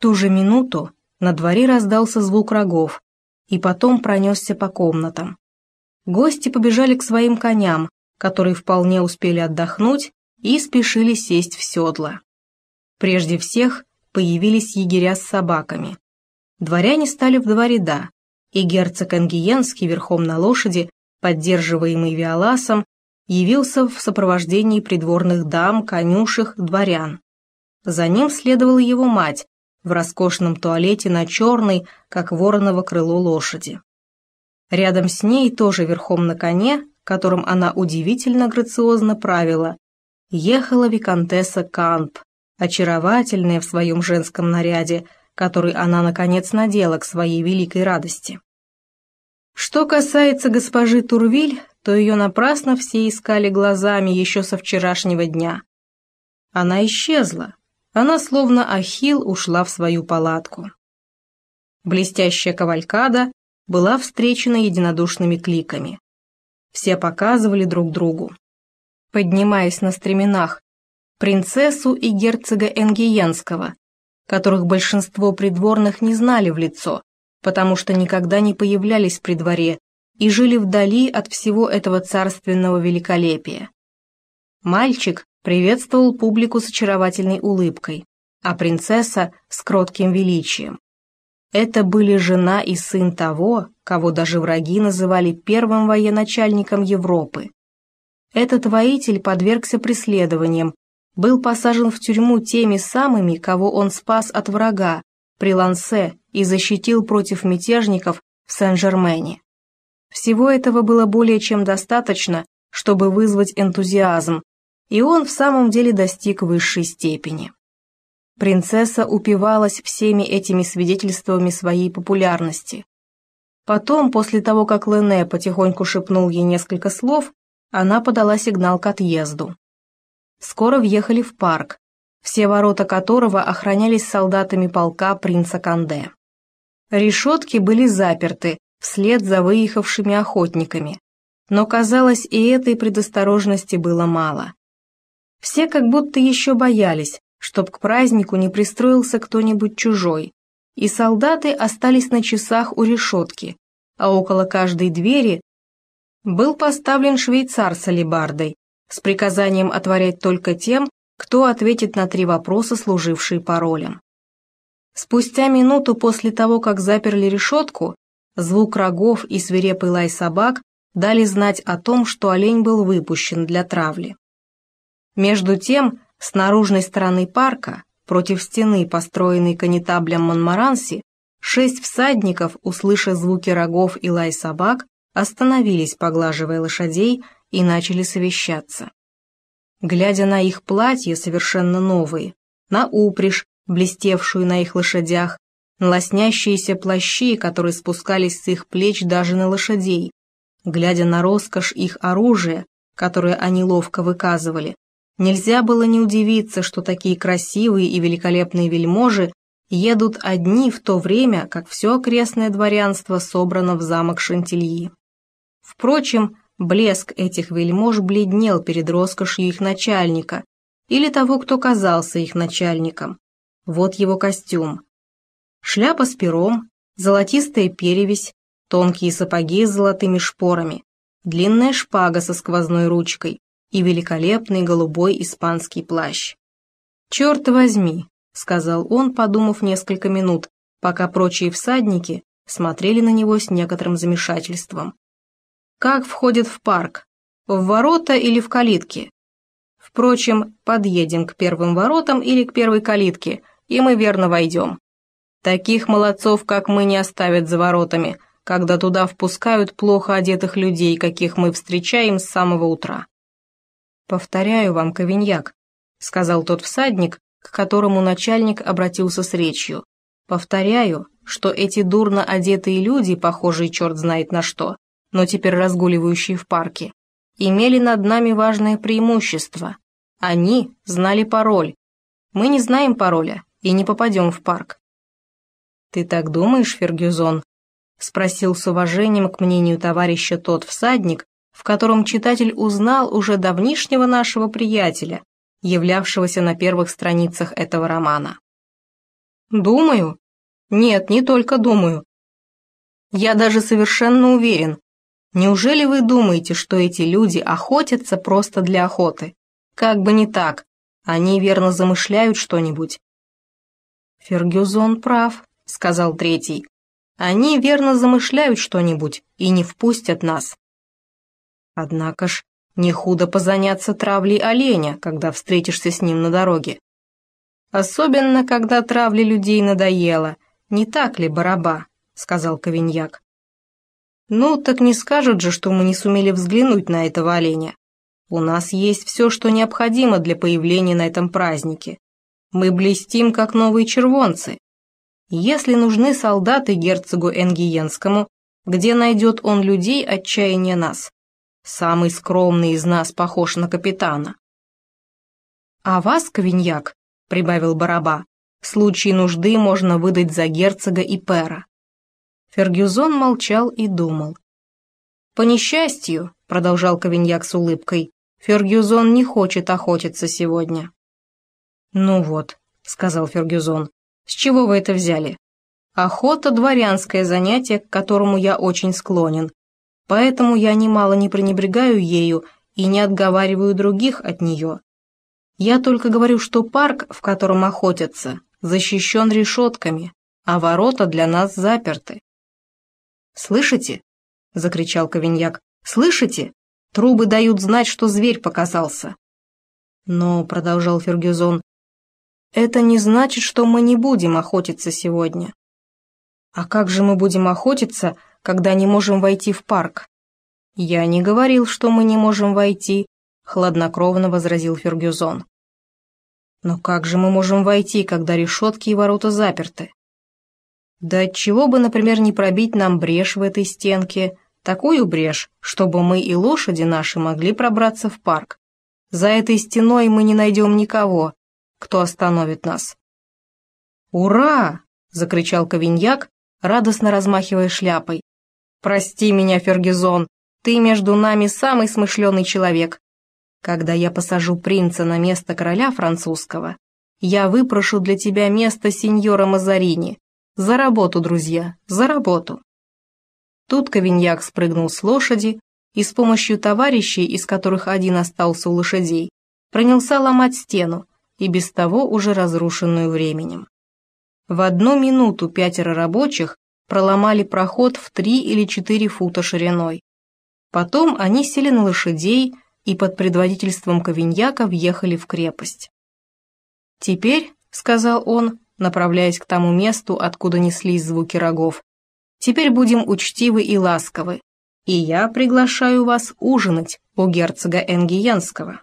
Ту же минуту на дворе раздался звук рогов и потом пронесся по комнатам. Гости побежали к своим коням, которые вполне успели отдохнуть и спешили сесть в седла. Прежде всех появились егеря с собаками. Дворяне стали в два ряда, и герцог Ангиенский верхом на лошади, поддерживаемый Виоласом, явился в сопровождении придворных дам, конюшек, дворян. За ним следовала его мать в роскошном туалете на черной, как вороново крыло лошади. Рядом с ней, тоже верхом на коне, которым она удивительно грациозно правила, ехала виконтесса Камп, очаровательная в своем женском наряде, который она, наконец, надела к своей великой радости. Что касается госпожи Турвиль, то ее напрасно все искали глазами еще со вчерашнего дня. Она исчезла, она словно ахилл ушла в свою палатку. Блестящая кавалькада была встречена единодушными кликами. Все показывали друг другу. Поднимаясь на стременах, принцессу и герцога Энгиенского, которых большинство придворных не знали в лицо, потому что никогда не появлялись при дворе и жили вдали от всего этого царственного великолепия. Мальчик приветствовал публику с очаровательной улыбкой, а принцесса с кротким величием. Это были жена и сын того, кого даже враги называли первым военачальником Европы. Этот воитель подвергся преследованиям, был посажен в тюрьму теми самыми, кого он спас от врага, при Лансе и защитил против мятежников в Сен-Жермене. Всего этого было более чем достаточно, чтобы вызвать энтузиазм, и он в самом деле достиг высшей степени. Принцесса упивалась всеми этими свидетельствами своей популярности. Потом, после того, как Лене потихоньку шепнул ей несколько слов, она подала сигнал к отъезду. Скоро въехали в парк, все ворота которого охранялись солдатами полка принца Канде. Решетки были заперты вслед за выехавшими охотниками, но, казалось, и этой предосторожности было мало. Все как будто еще боялись, чтоб к празднику не пристроился кто-нибудь чужой, и солдаты остались на часах у решетки, а около каждой двери был поставлен швейцар с алебардой, с приказанием отворять только тем, кто ответит на три вопроса, служившие паролем. Спустя минуту после того, как заперли решетку, звук рогов и свирепый лай собак дали знать о том, что олень был выпущен для травли. Между тем, с наружной стороны парка, против стены, построенной канитаблем Монмаранси, шесть всадников, услыша звуки рогов и лай собак, остановились, поглаживая лошадей, и начали совещаться. Глядя на их платья, совершенно новые, на упряжь, блестевшую на их лошадях, на лоснящиеся плащи, которые спускались с их плеч даже на лошадей, глядя на роскошь их оружия, которое они ловко выказывали, Нельзя было не удивиться, что такие красивые и великолепные вельможи едут одни в то время, как все окрестное дворянство собрано в замок Шантильи. Впрочем, блеск этих вельмож бледнел перед роскошью их начальника или того, кто казался их начальником. Вот его костюм. Шляпа с пером, золотистая перевесь, тонкие сапоги с золотыми шпорами, длинная шпага со сквозной ручкой, и великолепный голубой испанский плащ. «Черт возьми», — сказал он, подумав несколько минут, пока прочие всадники смотрели на него с некоторым замешательством. «Как входит в парк? В ворота или в калитки? Впрочем, подъедем к первым воротам или к первой калитке, и мы верно войдем. Таких молодцов, как мы, не оставят за воротами, когда туда впускают плохо одетых людей, каких мы встречаем с самого утра. «Повторяю вам, Ковиньяк», — сказал тот всадник, к которому начальник обратился с речью. «Повторяю, что эти дурно одетые люди, похожие черт знает на что, но теперь разгуливающие в парке, имели над нами важное преимущество. Они знали пароль. Мы не знаем пароля и не попадем в парк». «Ты так думаешь, Фергюзон?» — спросил с уважением к мнению товарища тот всадник, в котором читатель узнал уже давнишнего нашего приятеля, являвшегося на первых страницах этого романа. Думаю? Нет, не только думаю. Я даже совершенно уверен. Неужели вы думаете, что эти люди охотятся просто для охоты? Как бы не так. Они верно замышляют что-нибудь. Фергюзон прав, сказал третий. Они верно замышляют что-нибудь и не впустят нас. Однако ж, не худо позаняться травлей оленя, когда встретишься с ним на дороге. Особенно, когда травли людей надоело, не так ли, бараба? сказал Ковиньяк. Ну, так не скажут же, что мы не сумели взглянуть на этого оленя. У нас есть все, что необходимо для появления на этом празднике. Мы блестим, как новые червонцы. Если нужны солдаты герцогу Энгиенскому, где найдет он людей отчаяния нас? Самый скромный из нас похож на капитана. «А вас, Ковиньяк», — прибавил Бараба, — «в случае нужды можно выдать за герцога и пера». Фергюзон молчал и думал. «По несчастью», — продолжал Ковиньяк с улыбкой, — «Фергюзон не хочет охотиться сегодня». «Ну вот», — сказал Фергюзон, — «с чего вы это взяли?» «Охота — дворянское занятие, к которому я очень склонен, Поэтому я немало не пренебрегаю ею и не отговариваю других от нее. Я только говорю, что парк, в котором охотятся, защищен решетками, а ворота для нас заперты. «Слышите?» — закричал Ковиньяк. «Слышите? Трубы дают знать, что зверь показался». «Но», — продолжал Фергюзон, — «это не значит, что мы не будем охотиться сегодня». «А как же мы будем охотиться, когда не можем войти в парк?» «Я не говорил, что мы не можем войти», — хладнокровно возразил Фергюзон. «Но как же мы можем войти, когда решетки и ворота заперты?» «Да отчего бы, например, не пробить нам брешь в этой стенке, такую брешь, чтобы мы и лошади наши могли пробраться в парк. За этой стеной мы не найдем никого, кто остановит нас». «Ура!» — закричал Ковиньяк, радостно размахивая шляпой. «Прости меня, Фергизон, ты между нами самый смышленый человек. Когда я посажу принца на место короля французского, я выпрошу для тебя место сеньора Мазарини. За работу, друзья, за работу!» Тут Ковиньяк спрыгнул с лошади и с помощью товарищей, из которых один остался у лошадей, принялся ломать стену, и без того уже разрушенную временем. В одну минуту пятеро рабочих проломали проход в три или четыре фута шириной. Потом они сели на лошадей и под предводительством Ковиньяка въехали в крепость. «Теперь», — сказал он, направляясь к тому месту, откуда неслись звуки рогов, «теперь будем учтивы и ласковы, и я приглашаю вас ужинать у герцога Энгиенского».